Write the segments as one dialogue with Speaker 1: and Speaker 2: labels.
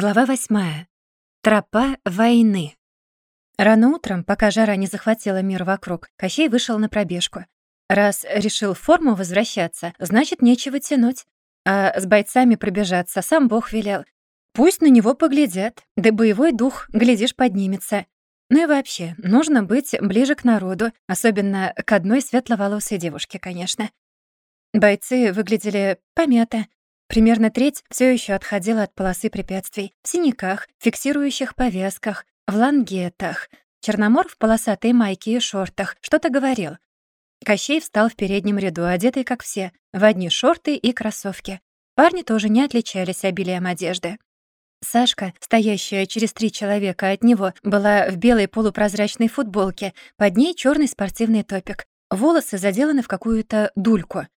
Speaker 1: Глава восьмая. Тропа войны. Рано утром, пока жара не захватила мир вокруг, Кощей вышел на пробежку. Раз решил в форму возвращаться, значит, нечего тянуть. А с бойцами пробежаться сам Бог велел. Пусть на него поглядят, да боевой дух, глядишь, поднимется. Ну и вообще, нужно быть ближе к народу, особенно к одной светловолосой девушке, конечно. Бойцы выглядели помято, Примерно треть все еще отходила от полосы препятствий. В синяках, фиксирующих повязках, в лангетах. Черномор в полосатой майке и шортах что-то говорил. Кощей встал в переднем ряду, одетый, как все, в одни шорты и кроссовки. Парни тоже не отличались обилием одежды. Сашка, стоящая через три человека от него, была в белой полупрозрачной футболке, под ней черный спортивный топик. Волосы заделаны в какую-то дульку.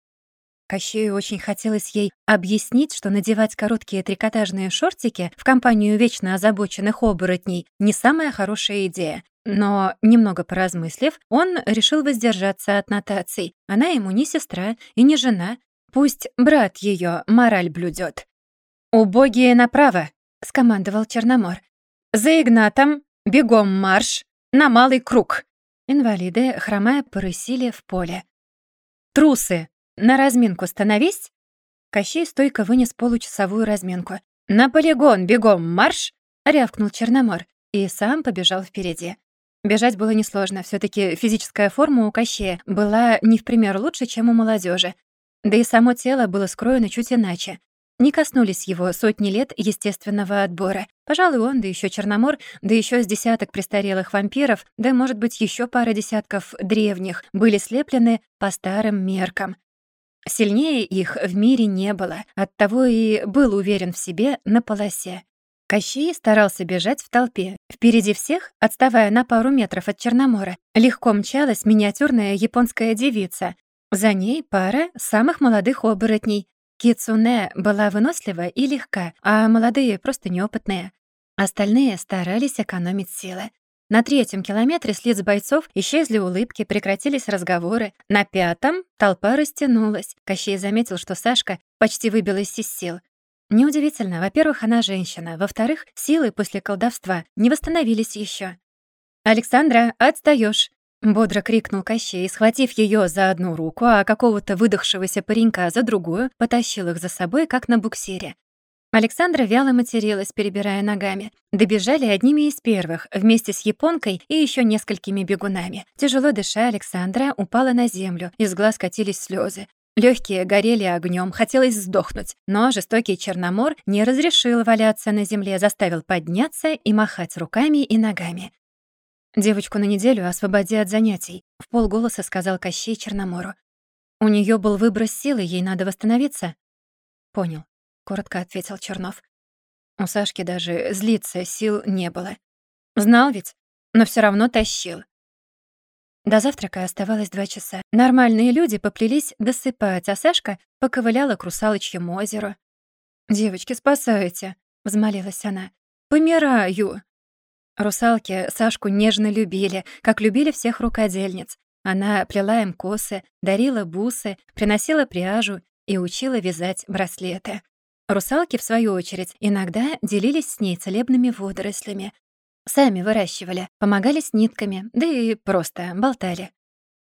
Speaker 1: Кощею очень хотелось ей объяснить, что надевать короткие трикотажные шортики в компанию вечно озабоченных оборотней не самая хорошая идея. Но, немного поразмыслив, он решил воздержаться от нотаций. Она ему не сестра и не жена. Пусть брат ее мораль блюдет. «Убогие направо!» — скомандовал Черномор. «За Игнатом! Бегом марш! На малый круг!» Инвалиды, хромая, порысили в поле. «Трусы! «На разминку становись!» Кощей стойко вынес получасовую разминку. «На полигон, бегом, марш!» — рявкнул Черномор и сам побежал впереди. Бежать было несложно, все таки физическая форма у Кощея была не в пример лучше, чем у молодежи. Да и само тело было скроено чуть иначе. Не коснулись его сотни лет естественного отбора. Пожалуй, он, да еще Черномор, да еще с десяток престарелых вампиров, да, может быть, еще пара десятков древних, были слеплены по старым меркам. Сильнее их в мире не было, оттого и был уверен в себе на полосе. Кощей старался бежать в толпе. Впереди всех, отставая на пару метров от Черномора, легко мчалась миниатюрная японская девица. За ней пара самых молодых оборотней. Кицуне была вынослива и легка, а молодые просто неопытные. Остальные старались экономить силы. На третьем километре с лиц бойцов исчезли улыбки, прекратились разговоры. На пятом толпа растянулась. Кощей заметил, что Сашка почти выбилась из сил. Неудивительно. Во-первых, она женщина. Во-вторых, силы после колдовства не восстановились еще. «Александра, отстаёшь!» Бодро крикнул Кощей, схватив ее за одну руку, а какого-то выдохшегося паренька за другую, потащил их за собой, как на буксире. Александра вяло материлась, перебирая ногами. Добежали одними из первых, вместе с японкой и еще несколькими бегунами. Тяжело дыша, Александра упала на землю, из глаз катились слезы. Легкие горели огнем, хотелось сдохнуть, но жестокий Черномор не разрешил валяться на земле, заставил подняться и махать руками и ногами. «Девочку на неделю освободи от занятий», — в полголоса сказал Кощей Черномору. «У нее был выброс силы, ей надо восстановиться». «Понял. — коротко ответил Чернов. У Сашки даже злиться сил не было. Знал ведь, но все равно тащил. До завтрака оставалось два часа. Нормальные люди поплелись досыпать, а Сашка поковыляла к русалочьему озеру. «Девочки, спасайте!» — взмолилась она. «Помираю!» Русалки Сашку нежно любили, как любили всех рукодельниц. Она плела им косы, дарила бусы, приносила пряжу и учила вязать браслеты. Русалки, в свою очередь, иногда делились с ней целебными водорослями. Сами выращивали, помогали с нитками, да и просто болтали.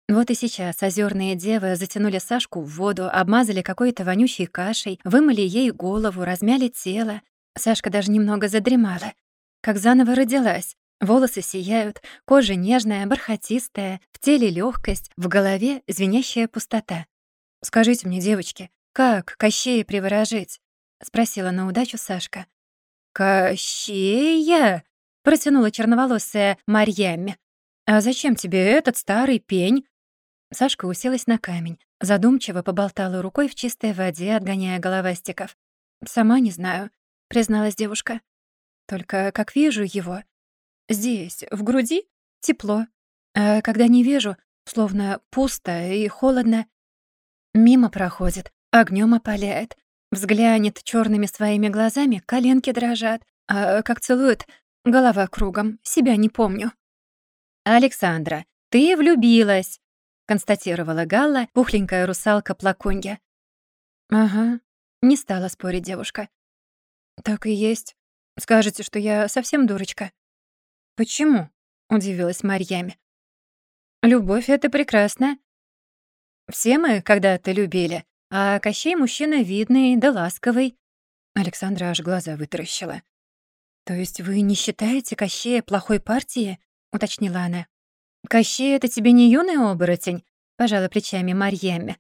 Speaker 1: Вот и сейчас озерные девы затянули Сашку в воду, обмазали какой-то вонючей кашей, вымыли ей голову, размяли тело. Сашка даже немного задремала. Как заново родилась. Волосы сияют, кожа нежная, бархатистая, в теле легкость, в голове звенящая пустота. Скажите мне, девочки, как Кощея приворожить? — спросила на удачу Сашка. «Кощея?» — протянула черноволосая Марьяме. «А зачем тебе этот старый пень?» Сашка уселась на камень, задумчиво поболтала рукой в чистой воде, отгоняя головастиков. «Сама не знаю», — призналась девушка. «Только как вижу его, здесь, в груди, тепло. А когда не вижу, словно пусто и холодно. Мимо проходит, огнем опаляет. Взглянет черными своими глазами, коленки дрожат, а как целует, голова кругом, себя не помню. «Александра, ты влюбилась!» — констатировала Галла, пухленькая русалка-плакунья. «Ага», — не стала спорить девушка. «Так и есть. Скажете, что я совсем дурочка?» «Почему?» — удивилась Марьями. «Любовь — это прекрасно. Все мы когда-то любили, а Кощей мужчина видный да ласковый». Александра аж глаза вытаращила. «То есть вы не считаете Кощея плохой партией?» — уточнила она. «Кощей — это тебе не юный оборотень?» — пожала плечами Марьяме.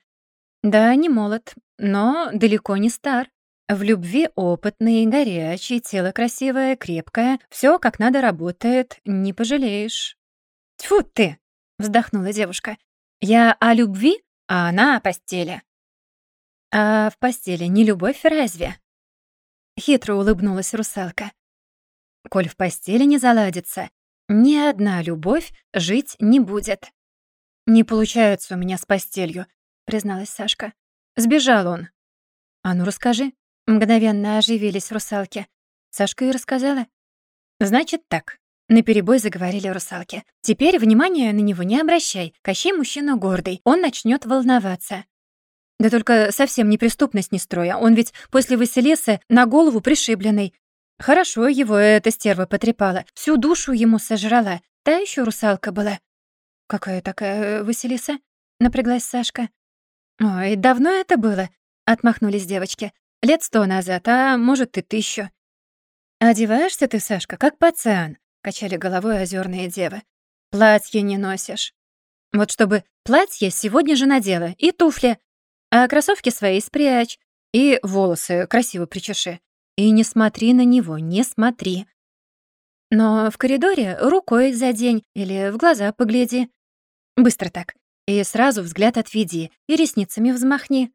Speaker 1: «Да, не молод, но далеко не стар. В любви опытный, горячий, тело красивое, крепкое, все как надо работает, не пожалеешь». «Тьфу ты!» — вздохнула девушка. «Я о любви, а она о постели». «А в постели не любовь разве?» Хитро улыбнулась русалка. «Коль в постели не заладится, ни одна любовь жить не будет». «Не получается у меня с постелью», — призналась Сашка. «Сбежал он». «А ну расскажи». Мгновенно оживились русалки. Сашка и рассказала. «Значит так». Наперебой заговорили русалки. «Теперь внимания на него не обращай. Кощей мужчина гордый. Он начнет волноваться. Да только совсем неприступность не строя. Он ведь после Василисы на голову пришибленный. Хорошо его эта стерва потрепала. Всю душу ему сожрала. Та еще русалка была. «Какая такая э, Василиса?» — напряглась Сашка. «Ой, давно это было?» — отмахнулись девочки. «Лет сто назад, а может, и тысячу». «Одеваешься ты, Сашка, как пацан», — качали головой озерные девы. «Платье не носишь». «Вот чтобы платье сегодня же надела, и туфли, а кроссовки свои спрячь, и волосы красиво причеши. И не смотри на него, не смотри. Но в коридоре рукой задень или в глаза погляди. Быстро так. И сразу взгляд отведи, и ресницами взмахни.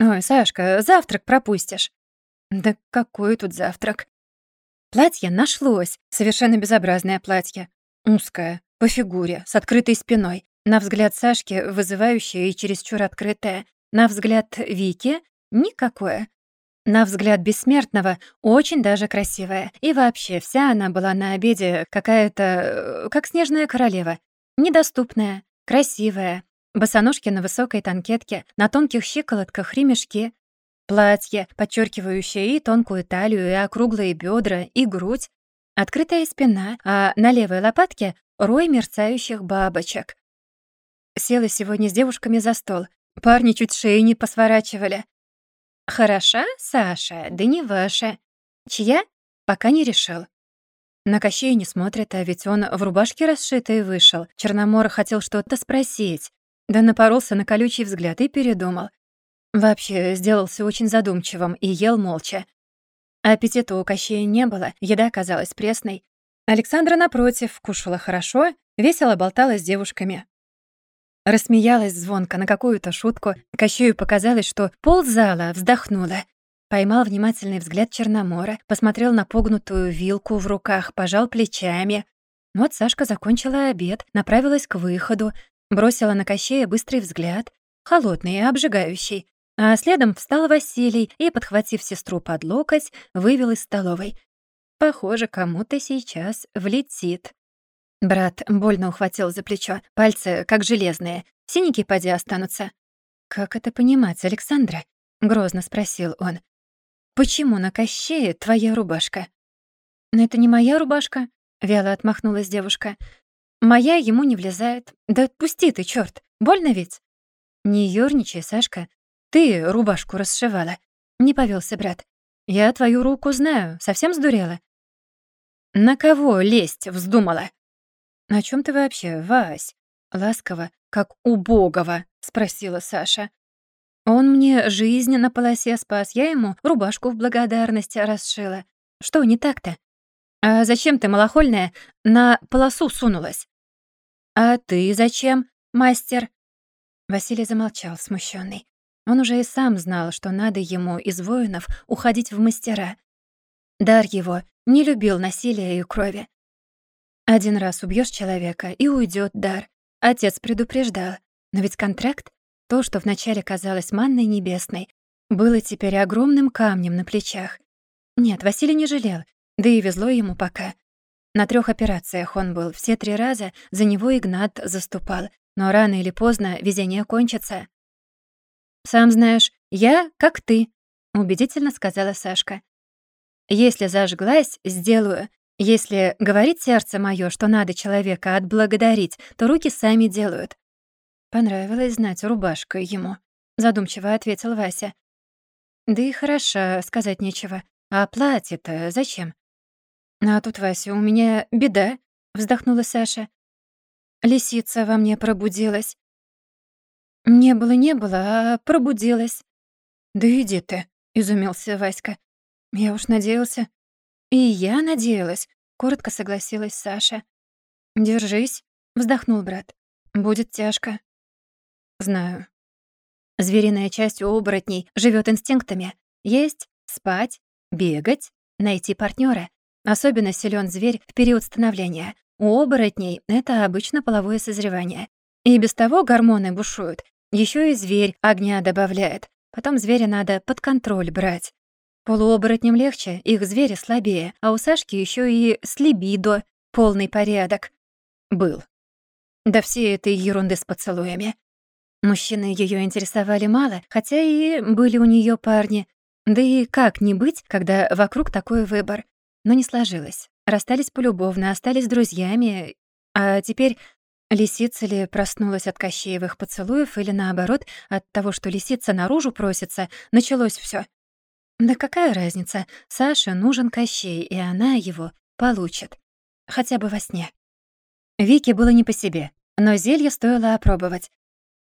Speaker 1: «Ой, Сашка, завтрак пропустишь». «Да какой тут завтрак?» Платье нашлось, совершенно безобразное платье. Узкое, по фигуре, с открытой спиной. На взгляд Сашки вызывающее и чересчур открытое. На взгляд Вики — никакое. На взгляд бессмертного очень даже красивая. И вообще вся она была на обеде какая-то, э, как снежная королева. Недоступная, красивая, босоножки на высокой танкетке, на тонких щиколотках ремешки, платье, подчеркивающее и тонкую талию, и округлые бедра, и грудь, открытая спина, а на левой лопатке рой мерцающих бабочек. Села сегодня с девушками за стол. Парни чуть шеи не посворачивали. «Хороша, Саша, да не ваша. Чья? Пока не решил. На Кощея не смотрят, а ведь он в рубашке расшитой вышел. Черномор хотел что-то спросить, да напоролся на колючий взгляд и передумал. Вообще, сделался очень задумчивым и ел молча. Аппетита у Кощея не было, еда казалась пресной. Александра, напротив, кушала хорошо, весело болтала с девушками. Рассмеялась звонко на какую-то шутку. Кощею показалось, что ползала вздохнула. Поймал внимательный взгляд Черномора, посмотрел на погнутую вилку в руках, пожал плечами. Вот Сашка закончила обед, направилась к выходу, бросила на Кощея быстрый взгляд, холодный и обжигающий. А следом встал Василий и, подхватив сестру под локоть, вывел из столовой. Похоже, кому-то сейчас влетит. Брат больно ухватил за плечо, пальцы как железные, синяки поди останутся. «Как это понимать, Александра?» — грозно спросил он. «Почему на Кощее твоя рубашка?» «Но это не моя рубашка», — вяло отмахнулась девушка. «Моя ему не влезает. Да отпусти ты, чёрт, больно ведь?» «Не ёрничай, Сашка. Ты рубашку расшивала». Не повелся брат. «Я твою руку знаю. Совсем сдурела?» «На кого лезть вздумала?» «На чем ты вообще, Вась?» Ласково, как убогого, спросила Саша. Он мне жизнь на полосе спас, я ему рубашку в благодарность расшила. Что не так-то? А зачем ты, малохольная, на полосу сунулась? А ты зачем, мастер? Василий замолчал, смущенный. Он уже и сам знал, что надо ему из воинов уходить в мастера. Дар его не любил насилия и крови. Один раз убьешь человека, и уйдет дар. Отец предупреждал. Но ведь контракт то, что вначале казалось манной небесной, было теперь огромным камнем на плечах. Нет, Василий не жалел, да и везло ему пока. На трех операциях он был, все три раза за него Игнат заступал, но рано или поздно везение кончится. «Сам знаешь, я как ты», — убедительно сказала Сашка. Если зажглась, сделаю. Если говорит сердце моё, что надо человека отблагодарить, то руки сами делают. Понравилось знать рубашку ему, задумчиво ответил Вася. Да и хороша, сказать нечего. А платье-то зачем? А тут, Вася, у меня беда, вздохнула Саша. Лисица во мне пробудилась. Не было, не было, а пробудилась. Да иди ты, изумился Васька. Я уж надеялся. И я надеялась, коротко согласилась Саша. Держись, вздохнул брат. Будет тяжко. Знаю. Звериная часть у оборотней живет инстинктами. Есть, спать, бегать, найти партнера. Особенно силен зверь в период становления. У оборотней это обычно половое созревание. И без того гормоны бушуют. Еще и зверь огня добавляет. Потом зверя надо под контроль брать. Полуоборотням легче, их звери слабее, а у Сашки еще и с либидо полный порядок. Был. Да все этой ерунды с поцелуями. Мужчины ее интересовали мало, хотя и были у нее парни. Да и как не быть, когда вокруг такой выбор? Но не сложилось. Расстались полюбовно, остались друзьями. А теперь лисица ли проснулась от Кощеевых поцелуев или наоборот, от того, что лисица наружу просится, началось все. Да какая разница? Саше нужен Кощей, и она его получит. Хотя бы во сне. Вике было не по себе, но зелье стоило опробовать.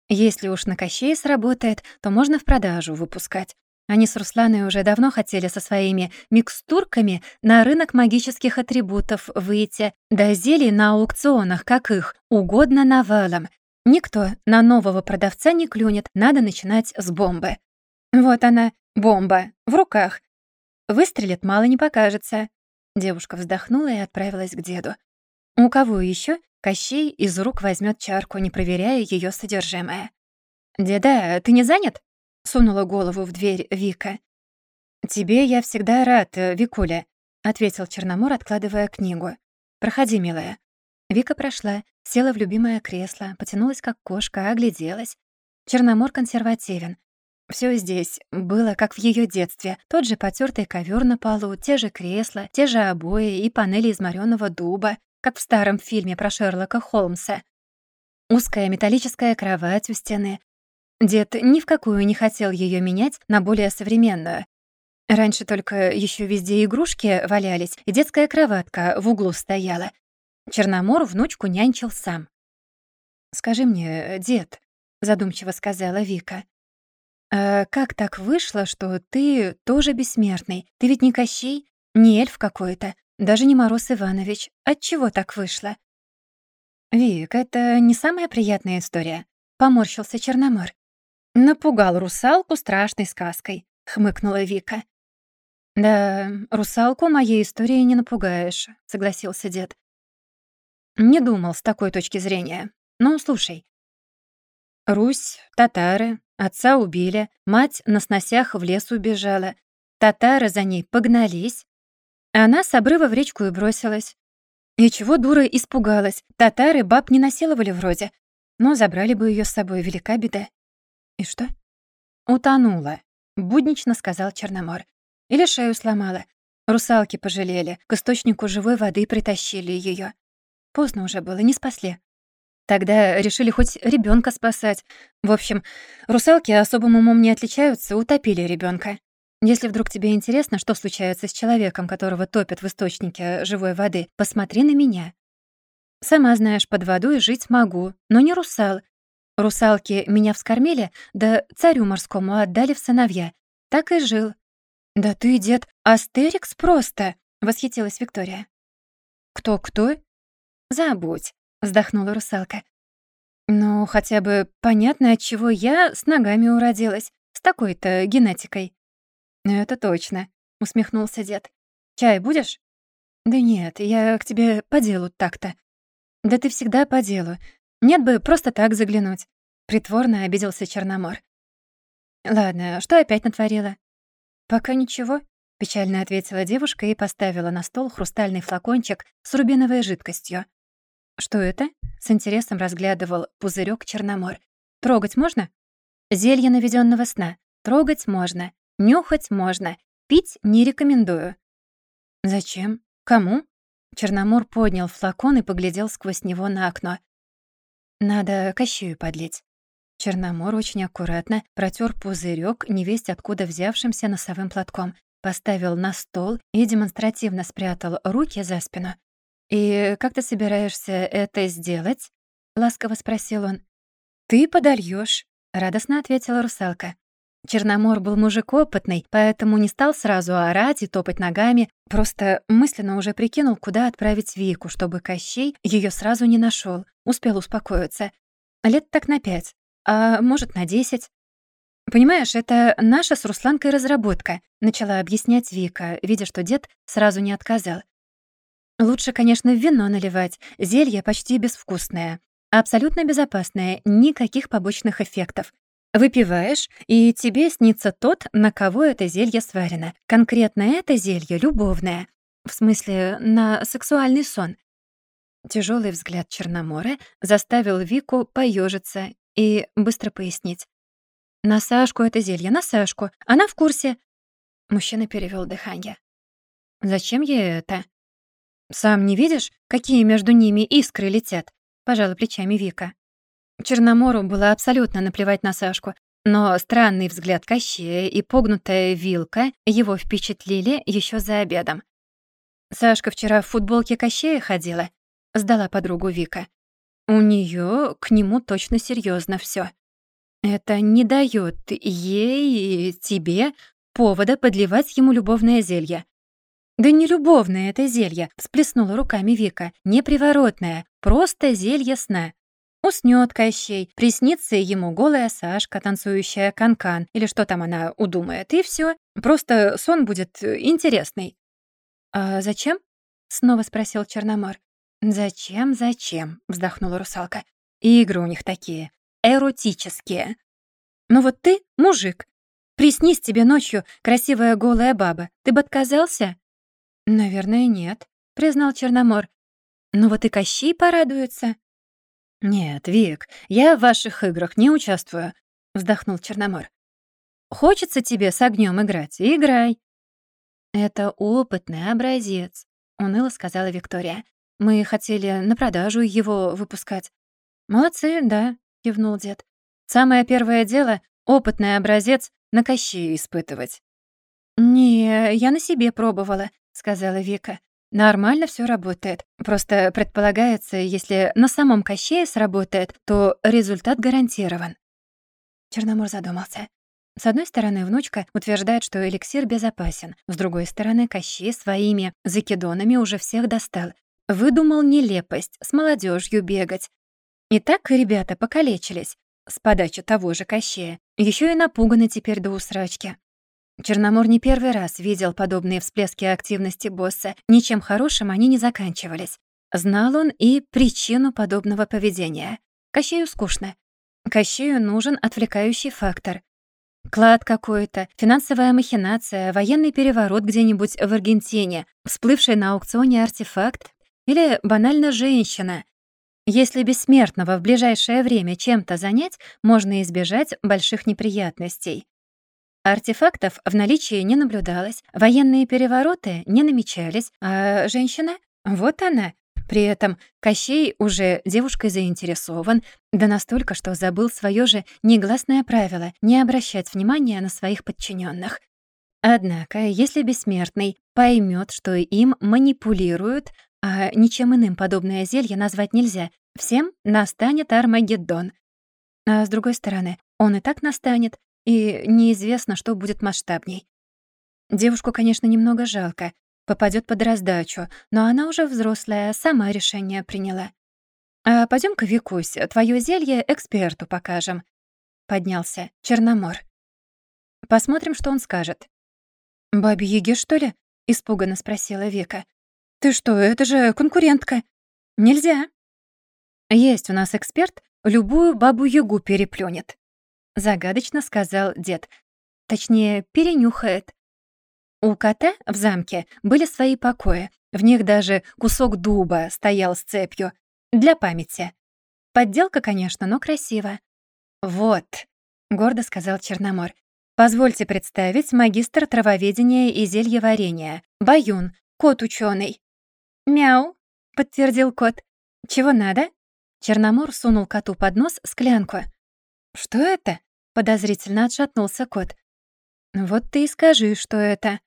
Speaker 1: Если уж на Кощей сработает, то можно в продажу выпускать. Они с Русланой уже давно хотели со своими микстурками на рынок магических атрибутов выйти, да зелий на аукционах, как их, угодно навалом. Никто на нового продавца не клюнет, надо начинать с бомбы. Вот она, Бомба. В руках. Выстрелит, мало не покажется. Девушка вздохнула и отправилась к деду. У кого еще Кощей из рук возьмет чарку, не проверяя ее содержимое. «Деда, ты не занят?» — сунула голову в дверь Вика. «Тебе я всегда рад, Викуля», — ответил Черномор, откладывая книгу. «Проходи, милая». Вика прошла, села в любимое кресло, потянулась как кошка, огляделась. Черномор консервативен, все здесь было, как в ее детстве. Тот же потертый ковер на полу, те же кресла, те же обои и панели из морёного дуба, как в старом фильме про Шерлока Холмса. Узкая металлическая кровать у стены. Дед ни в какую не хотел ее менять на более современную. Раньше только еще везде игрушки валялись, и детская кроватка в углу стояла. Черномор внучку нянчил сам. «Скажи мне, дед», — задумчиво сказала Вика, «А как так вышло, что ты тоже бессмертный? Ты ведь не Кощей, не эльф какой-то, даже не Мороз Иванович. Отчего так вышло?» «Вик, это не самая приятная история», — поморщился Черномор. «Напугал русалку страшной сказкой», — хмыкнула Вика. «Да, русалку моей истории не напугаешь», — согласился дед. «Не думал с такой точки зрения. Ну, слушай. Русь, татары, Отца убили, мать на сносях в лес убежала. Татары за ней погнались. Она с обрыва в речку и бросилась. И чего дура испугалась? Татары баб не насиловали вроде. Но забрали бы ее с собой, велика беда. И что? Утонула, буднично сказал Черномор. Или шею сломала. Русалки пожалели, к источнику живой воды притащили ее. Поздно уже было, не спасли. Тогда решили хоть ребенка спасать. В общем, русалки особым умом не отличаются, утопили ребенка. Если вдруг тебе интересно, что случается с человеком, которого топят в источнике живой воды, посмотри на меня. Сама знаешь, под водой жить могу, но не русал. Русалки меня вскормили, да царю морскому отдали в сыновья. Так и жил. «Да ты, дед, астерикс просто!» — восхитилась Виктория. «Кто-кто?» «Забудь вздохнула русалка. «Ну, хотя бы понятно, от чего я с ногами уродилась, с такой-то генетикой». «Это точно», — усмехнулся дед. «Чай будешь?» «Да нет, я к тебе по делу так-то». «Да ты всегда по делу. Нет бы просто так заглянуть». Притворно обиделся Черномор. «Ладно, что опять натворила?» «Пока ничего», — печально ответила девушка и поставила на стол хрустальный флакончик с рубиновой жидкостью. «Что это?» — с интересом разглядывал пузырек Черномор. «Трогать можно?» «Зелье наведенного сна. Трогать можно. Нюхать можно. Пить не рекомендую». «Зачем? Кому?» Черномор поднял флакон и поглядел сквозь него на окно. «Надо Кащею подлить». Черномор очень аккуратно протер пузырек, невесть откуда взявшимся носовым платком, поставил на стол и демонстративно спрятал руки за спину. «И как ты собираешься это сделать?» — ласково спросил он. «Ты подольёшь», — радостно ответила русалка. Черномор был мужик опытный, поэтому не стал сразу орать и топать ногами, просто мысленно уже прикинул, куда отправить Вику, чтобы Кощей её сразу не нашёл, успел успокоиться. Лет так на пять, а может, на десять. «Понимаешь, это наша с Русланкой разработка», — начала объяснять Вика, видя, что дед сразу не отказал. «Лучше, конечно, вино наливать, зелье почти безвкусное, абсолютно безопасное, никаких побочных эффектов. Выпиваешь, и тебе снится тот, на кого это зелье сварено. Конкретно это зелье любовное. В смысле, на сексуальный сон. Тяжелый взгляд Черномора заставил Вику поежиться и быстро пояснить. «На Сашку это зелье, на Сашку. Она в курсе». Мужчина перевел дыхание. «Зачем ей это?» «Сам не видишь, какие между ними искры летят?» — пожала плечами Вика. Черномору было абсолютно наплевать на Сашку, но странный взгляд Кощея и погнутая вилка его впечатлили еще за обедом. «Сашка вчера в футболке Кощея ходила», — сдала подругу Вика. «У нее к нему точно серьезно все. Это не дает ей и тебе повода подливать ему любовное зелье. «Да не любовное это зелье», — всплеснула руками Вика. «Не приворотное, просто зелье сна. Уснёт Кощей, приснится ему голая Сашка, танцующая канкан, -кан, или что там она удумает, и всё. Просто сон будет э, интересный». «А зачем?» — снова спросил Черномор. «Зачем, зачем?» — вздохнула русалка. «Игры у них такие, эротические. Ну вот ты мужик. Приснись тебе ночью красивая голая баба. Ты бы отказался?» «Наверное, нет», — признал Черномор. «Ну вот и Кощей порадуется». «Нет, Вик, я в ваших играх не участвую», — вздохнул Черномор. «Хочется тебе с огнем играть? Играй». «Это опытный образец», — уныло сказала Виктория. «Мы хотели на продажу его выпускать». «Молодцы, да», — кивнул дед. «Самое первое дело — опытный образец на Кощее испытывать». «Не, я на себе пробовала», — сказала Вика. Нормально все работает. Просто предполагается, если на самом Кощее сработает, то результат гарантирован. Черномор задумался. С одной стороны, внучка утверждает, что эликсир безопасен. С другой стороны, Кощей своими закидонами уже всех достал. Выдумал нелепость, с молодежью бегать. И так ребята покалечились с подачи того же Кощея. Еще и напуганы теперь до усрачки. Черномор не первый раз видел подобные всплески активности босса. Ничем хорошим они не заканчивались. Знал он и причину подобного поведения. Кощею скучно. Кощею нужен отвлекающий фактор. Клад какой-то, финансовая махинация, военный переворот где-нибудь в Аргентине, всплывший на аукционе артефакт или банально женщина. Если бессмертного в ближайшее время чем-то занять, можно избежать больших неприятностей. Артефактов в наличии не наблюдалось, военные перевороты не намечались, а женщина — вот она. При этом Кощей уже девушкой заинтересован, да настолько, что забыл свое же негласное правило — не обращать внимания на своих подчиненных. Однако, если бессмертный поймет, что им манипулируют, а ничем иным подобное зелье назвать нельзя, всем настанет Армагеддон. А с другой стороны, он и так настанет, и неизвестно, что будет масштабней. Девушку, конечно, немного жалко, попадет под раздачу, но она уже взрослая, сама решение приняла. «А пойдём-ка, Викусь, твоё зелье эксперту покажем», — поднялся Черномор. «Посмотрим, что он скажет». «Бабе Яге, что ли?» — испуганно спросила Вика. «Ты что, это же конкурентка. Нельзя». «Есть у нас эксперт, любую бабу-ягу переплюнет», — загадочно сказал дед. Точнее, перенюхает. У кота в замке были свои покои. В них даже кусок дуба стоял с цепью. Для памяти. Подделка, конечно, но красиво. «Вот», — гордо сказал Черномор. «Позвольте представить магистр травоведения и зельеварения. Баюн, кот ученый. «Мяу», — подтвердил кот. «Чего надо?» Черномор сунул коту под нос склянку. «Что это?» — подозрительно отшатнулся кот. «Вот ты и скажи, что это».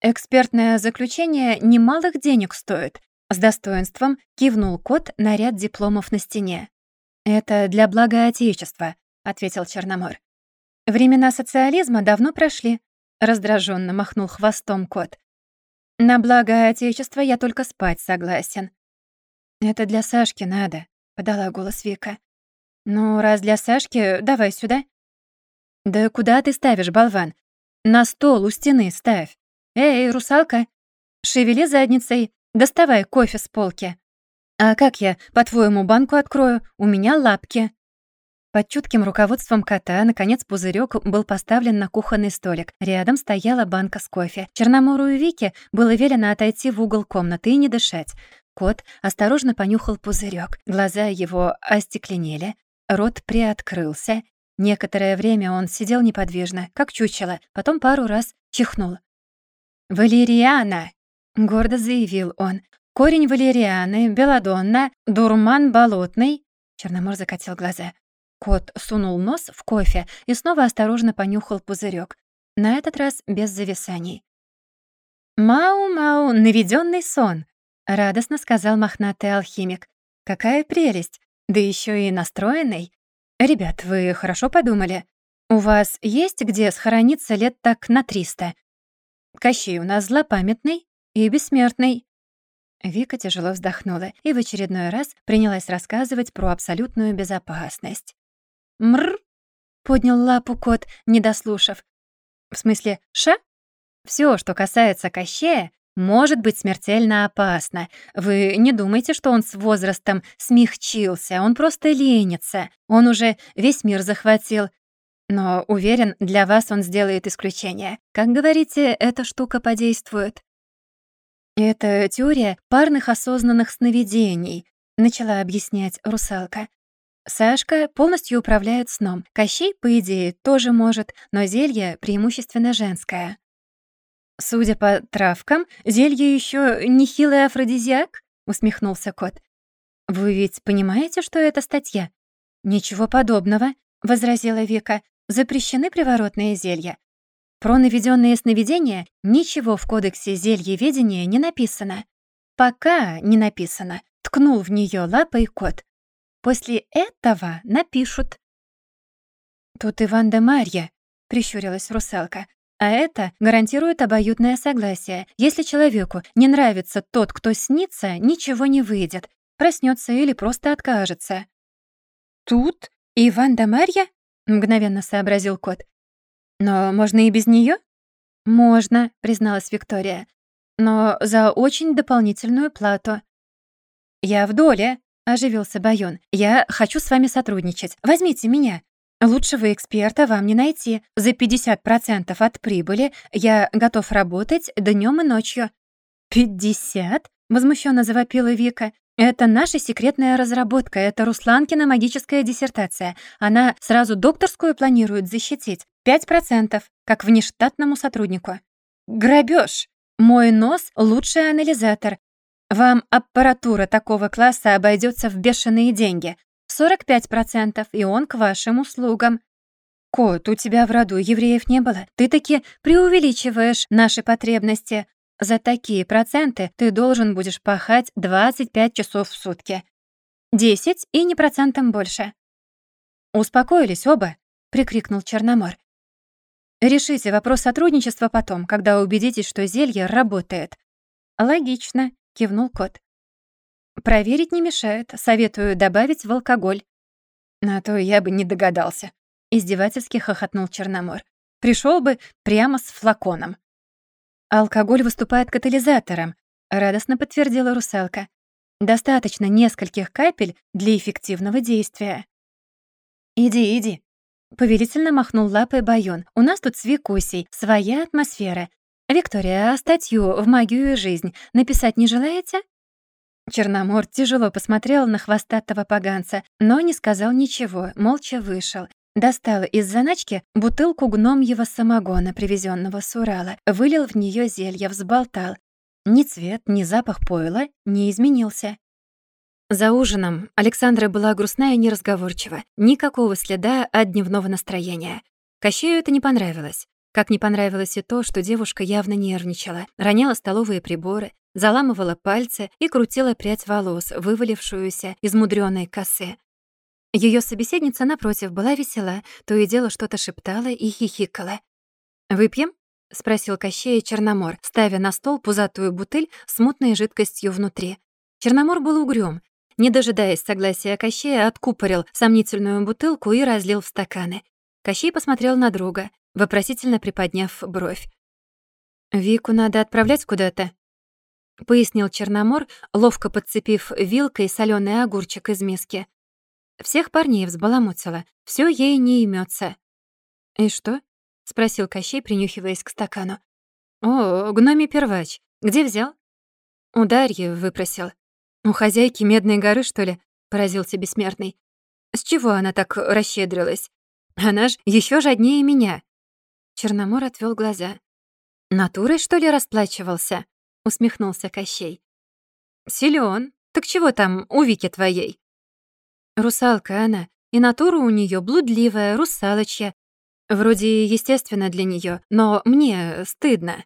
Speaker 1: «Экспертное заключение немалых денег стоит», — с достоинством кивнул кот на ряд дипломов на стене. «Это для блага Отечества», — ответил Черномор. «Времена социализма давно прошли», — раздраженно махнул хвостом кот. «На благо Отечества я только спать согласен». «Это для Сашки надо», — подала голос Вика. «Ну, раз для Сашки, давай сюда». «Да куда ты ставишь, болван? На стол у стены ставь. Эй, русалка, шевели задницей, доставай кофе с полки». «А как я, по-твоему, банку открою? У меня лапки». Под чутким руководством кота, наконец, пузырёк был поставлен на кухонный столик. Рядом стояла банка с кофе. Черномору и Вике было велено отойти в угол комнаты и не дышать. Кот осторожно понюхал пузырёк. Глаза его остекленели, рот приоткрылся. Некоторое время он сидел неподвижно, как чучело, потом пару раз чихнул. «Валериана!» — гордо заявил он. «Корень валерианы, белодонна, дурман болотный». Черномор закатил глаза. Кот сунул нос в кофе и снова осторожно понюхал пузырек. На этот раз без зависаний. «Мау-мау, наведенный сон!» — радостно сказал мохнатый алхимик. «Какая прелесть! Да еще и настроенный! Ребят, вы хорошо подумали? У вас есть где схорониться лет так на триста? Кощей у нас злопамятный и бессмертный». Вика тяжело вздохнула и в очередной раз принялась рассказывать про абсолютную безопасность. «Мрр!» — поднял лапу кот, не дослушав. «В смысле, ша?» Все, что касается Кощея, может быть смертельно опасно. Вы не думайте, что он с возрастом смягчился, он просто ленится. Он уже весь мир захватил. Но, уверен, для вас он сделает исключение. Как говорите, эта штука подействует. Это теория парных осознанных сновидений, начала объяснять русалка. Сашка полностью управляет сном. Кощей, по идее, тоже может, но зелье преимущественно женское. «Судя по травкам, зелье еще нехилый афродизиак?» — усмехнулся кот. «Вы ведь понимаете, что это статья?» «Ничего подобного», — возразила Вика. «Запрещены приворотные зелья. Про наведенные сновидения ничего в кодексе зельеведения не написано. Пока не написано. Ткнул в нее лапой кот. После этого напишут». «Тут Иван да Марья», — прищурилась русалка. «А это гарантирует обоюдное согласие. Если человеку не нравится тот, кто снится, ничего не выйдет. Проснется или просто откажется». «Тут Иван да Марья?» — мгновенно сообразил кот. «Но можно и без нее? «Можно», — призналась Виктория. «Но за очень дополнительную плату». «Я в доле», — оживился Байон. «Я хочу с вами сотрудничать. Возьмите меня. Лучшего эксперта вам не найти. За 50% от прибыли я готов работать днем и ночью». «Пятьдесят?» — возмущенно завопила Вика. «Это наша секретная разработка, это Русланкина магическая диссертация. Она сразу докторскую планирует защитить. Пять процентов, как внештатному сотруднику». «Грабеж! Мой нос — лучший анализатор. Вам аппаратура такого класса обойдется в бешеные деньги. 45%, и он к вашим услугам. Кот, у тебя в роду евреев не было. Ты таки преувеличиваешь наши потребности. За такие проценты ты должен будешь пахать 25 часов в сутки. 10 и не процентом больше. «Успокоились оба», — прикрикнул Черномор. «Решите вопрос сотрудничества потом, когда убедитесь, что зелье работает». «Логично», — кивнул кот. «Проверить не мешает. Советую добавить в алкоголь». «На то я бы не догадался», — издевательски хохотнул Черномор. Пришел бы прямо с флаконом». «Алкоголь выступает катализатором», — радостно подтвердила русалка. «Достаточно нескольких капель для эффективного действия». «Иди, иди», — повелительно махнул лапой Байон. «У нас тут с Викусей своя атмосфера. «Виктория, а статью в магию и жизнь написать не желаете?» Черномор тяжело посмотрел на хвостатого поганца, но не сказал ничего, молча вышел. Достал из заначки бутылку гномьего самогона, привезенного с Урала, вылил в нее зелье, взболтал. Ни цвет, ни запах пойла не изменился. За ужином Александра была грустная и неразговорчива. Никакого следа от дневного настроения. Кощею это не понравилось. Как не понравилось и то, что девушка явно нервничала, роняла столовые приборы, заламывала пальцы и крутила прядь волос, вывалившуюся из мудрёной косы. Её собеседница, напротив, была весела, то и дело что-то шептала и хихикала. «Выпьем?» — спросил Кощея Черномор, ставя на стол пузатую бутыль с мутной жидкостью внутри. Черномор был угрюм. Не дожидаясь согласия Кощея, откупорил сомнительную бутылку и разлил в стаканы. Кощей посмотрел на друга, вопросительно приподняв бровь. «Вику надо отправлять куда-то», — пояснил Черномор, ловко подцепив вилкой солёный огурчик из миски. Всех парней взбаламутила, всё ей не имётся. «И что?» — спросил Кощей, принюхиваясь к стакану. «О, гномий первач. Где взял?» «У Дарьи выпросил». «У хозяйки Медной горы, что ли?» — поразился бессмертный. «С чего она так расщедрилась? Она ж ещё жаднее меня». Черномор отвёл глаза. «Натурой, что ли, расплачивался?» — усмехнулся Кощей. «Силён. Так чего там у Вики твоей?» «Русалка она, и натура у неё блудливая, русалочья. Вроде естественно для неё, но мне стыдно».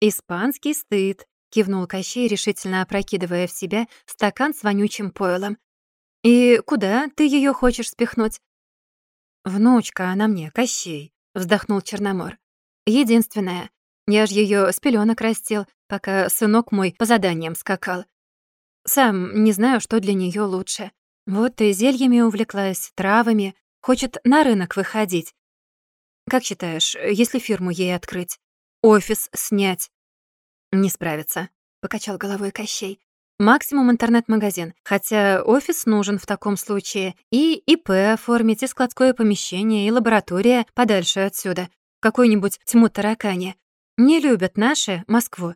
Speaker 1: «Испанский стыд», — кивнул Кощей, решительно опрокидывая в себя стакан с вонючим пойлом. «И куда ты её хочешь спихнуть?» «Внучка она мне, Кощей», — вздохнул Черномор. «Единственная. Я ж её с пелёнок растил, пока сынок мой по заданиям скакал. Сам не знаю, что для неё лучше. Вот и зельями увлеклась, травами. Хочет на рынок выходить. Как считаешь, если фирму ей открыть? Офис снять?» «Не справится», — покачал головой Кощей. Максимум интернет-магазин, хотя офис нужен в таком случае. И ИП оформить, и складское помещение, и лаборатория подальше отсюда. Какой-нибудь тьму таракани. Не любят наши Москву.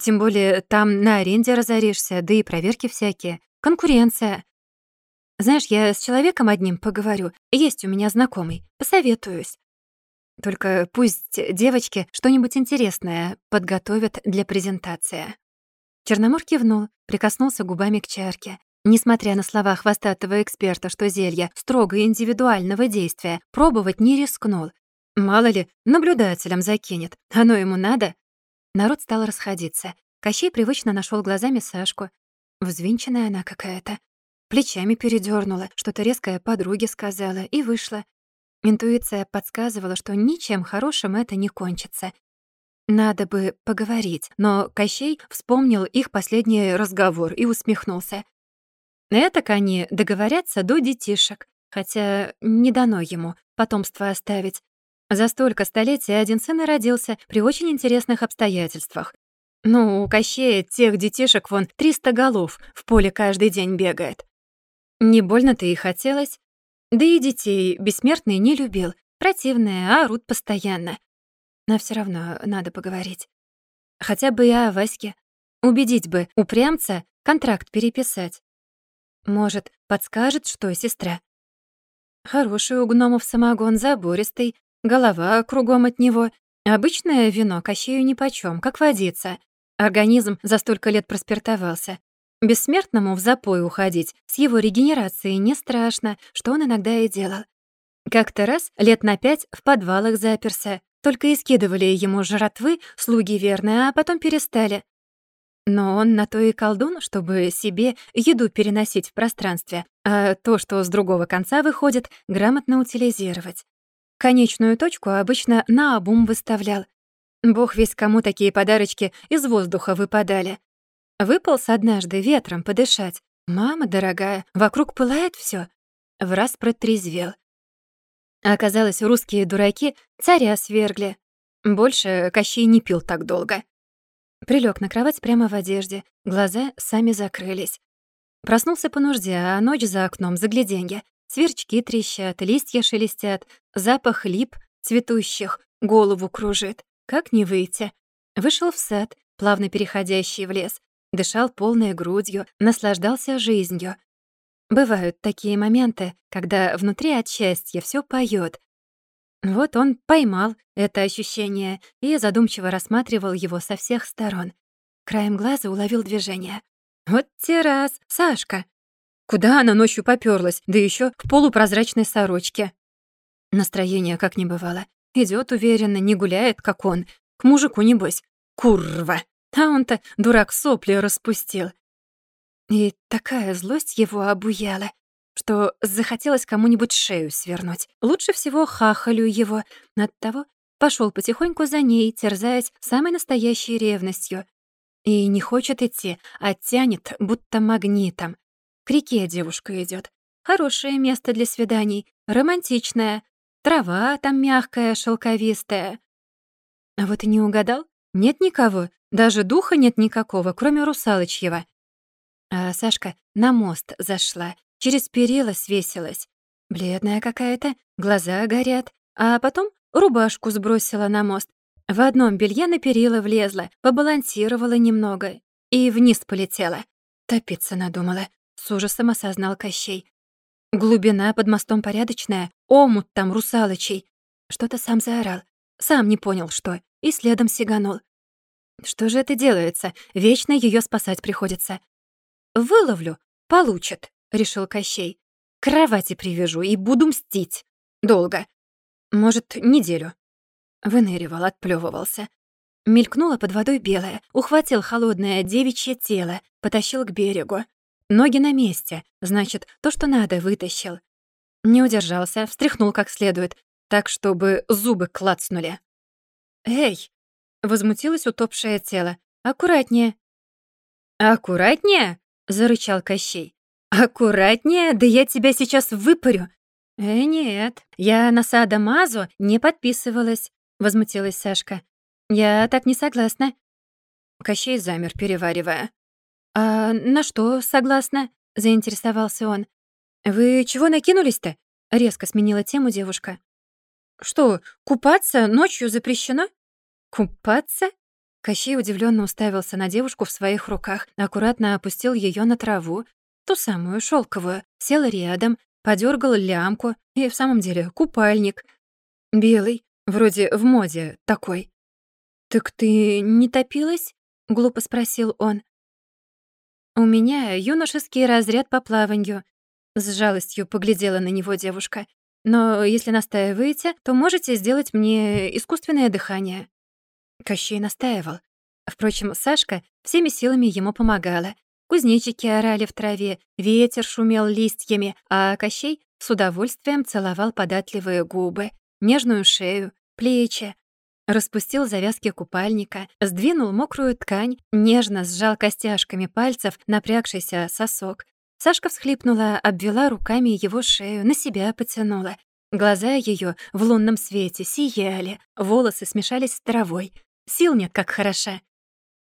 Speaker 1: Тем более там на аренде разоришься, да и проверки всякие. Конкуренция. Знаешь, я с человеком одним поговорю. Есть у меня знакомый. Посоветуюсь. Только пусть девочки что-нибудь интересное подготовят для презентации. Черномор кивнул, прикоснулся губами к чарке. Несмотря на слова хвостатого эксперта, что зелье строго индивидуального действия, пробовать не рискнул. Мало ли, наблюдателям закинет. Оно ему надо? Народ стал расходиться. Кощей привычно нашел глазами Сашку. Взвинченная она какая-то. Плечами передернула, что-то резкое подруге сказала и вышла. Интуиция подсказывала, что ничем хорошим это не кончится. Надо бы поговорить, но Кощей вспомнил их последний разговор и усмехнулся. Этак они договорятся до детишек, хотя не дано ему потомство оставить. За столько столетий один сын и родился при очень интересных обстоятельствах. Ну, у Кощея тех детишек вон 300 голов в поле каждый день бегает. Не больно-то и хотелось. Да и детей бессмертный не любил. Противные, а орут постоянно. Но все равно надо поговорить. Хотя бы и о Ваське. Убедить бы упрямца контракт переписать. Может, подскажет, что сестра. Хороший у гномов самогон, забористый, голова кругом от него. Обычное вино Кощею нипочём, как водится. Организм за столько лет проспиртовался. Бессмертному в запой уходить с его регенерацией не страшно, что он иногда и делал. Как-то раз, лет на пять, в подвалах заперся, только и скидывали ему жратвы слуги верные, а потом перестали. Но он на то и колдун, чтобы себе еду переносить в пространстве, а то, что с другого конца выходит, грамотно утилизировать. Конечную точку обычно на обум выставлял. Бог весь кому такие подарочки из воздуха выпадали. Выполз однажды ветром подышать. Мама дорогая, вокруг пылает всё. В раз протрезвел. Оказалось, русские дураки царя свергли. Больше Кощей не пил так долго. Прилёг на кровать прямо в одежде, глаза сами закрылись. Проснулся по нужде, а ночь за окном загляденье. Сверчки трещат, листья шелестят, запах лип цветущих голову кружит. Как не выйти? Вышел в сад, плавно переходящий в лес, дышал полной грудью, наслаждался жизнью. Бывают такие моменты, когда внутри от счастья всё поёт. Вот он поймал это ощущение и задумчиво рассматривал его со всех сторон. Краем глаза уловил движение. «Вот те раз, Сашка!» Куда она ночью попёрлась, да ещё в полупрозрачной сорочке? Настроение как не бывало. Идёт уверенно, не гуляет, как он. К мужику, небось. Курва! А он-то, дурак, сопли распустил. И такая злость его обуяла, что захотелось кому-нибудь шею свернуть. Лучше всего хахалю его. Оттого пошёл потихоньку за ней, терзаясь самой настоящей ревностью. И не хочет идти, а тянет, будто магнитом. К реке девушка идёт. Хорошее место для свиданий, романтичное. Трава там мягкая, шелковистая. А вот и не угадал. Нет никого, даже духа нет никакого, кроме русалочьего. А Сашка на мост зашла, через перила свесилась. Бледная какая-то, глаза горят, а потом рубашку сбросила на мост. В одном белье на перила влезла, побалансировала немного и вниз полетела. Топиться надумала, с ужасом осознал Кощей. Глубина под мостом порядочная, омут там русалочий. Что-то сам заорал, сам не понял, что, и следом сиганул. Что же это делается? Вечно ее спасать приходится. «Выловлю, получит», — решил Кощей. «Кровати привяжу и буду мстить. Долго. Может, неделю». Выныривал, отплёвывался. Мелькнуло под водой белое, ухватил холодное девичье тело, потащил к берегу. Ноги на месте, значит, то, что надо, вытащил. Не удержался, встряхнул как следует, так, чтобы зубы клацнули. «Эй!» — возмутилось утопшее тело. «Аккуратнее!» «Аккуратнее?» — зарычал Кощей. «Аккуратнее? Да я тебя сейчас выпарю!» «Э, нет, я на Сада Мазу не подписывалась», — возмутилась Сашка. «Я так не согласна». Кощей замер, переваривая. «А на что согласна?» — заинтересовался он. «Вы чего накинулись-то?» — резко сменила тему девушка. «Что, купаться ночью запрещено?» «Купаться?» Кощей удивленно уставился на девушку в своих руках, аккуратно опустил ее на траву, ту самую шелковую, сел рядом, подергал лямку, и в самом деле купальник. Белый, вроде в моде такой. «Так ты не топилась?» — глупо спросил он. «У меня юношеский разряд по плаванию», — с жалостью поглядела на него девушка. «Но если настаиваете, то можете сделать мне искусственное дыхание». Кощей настаивал. Впрочем, Сашка всеми силами ему помогала. Кузнечики орали в траве, ветер шумел листьями, а Кощей с удовольствием целовал податливые губы, нежную шею, плечи. Распустил завязки купальника, сдвинул мокрую ткань, нежно сжал костяшками пальцев напрягшийся сосок. Сашка всхлипнула, обвела руками его шею, на себя потянула. Глаза ее в лунном свете сияли, волосы смешались с травой. Сил нет, как хороша.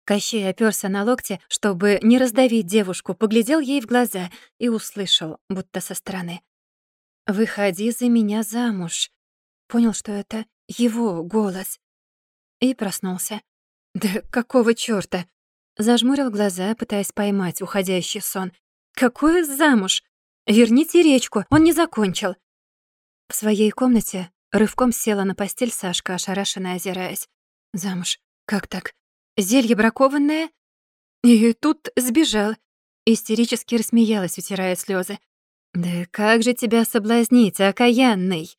Speaker 1: Кощей оперся на локте, чтобы не раздавить девушку, поглядел ей в глаза и услышал, будто со стороны. «Выходи за меня замуж». Понял, что это его голос. И проснулся. «Да какого чёрта?» Зажмурил глаза, пытаясь поймать уходящий сон. «Какое замуж? Верните речку, он не закончил». В своей комнате рывком села на постель Сашка, ошарашенно озираясь. Замуж. Как так? Зелье бракованное? И тут сбежал. Истерически рассмеялась, утирая слезы. «Да как же тебя соблазнить, окаянный!»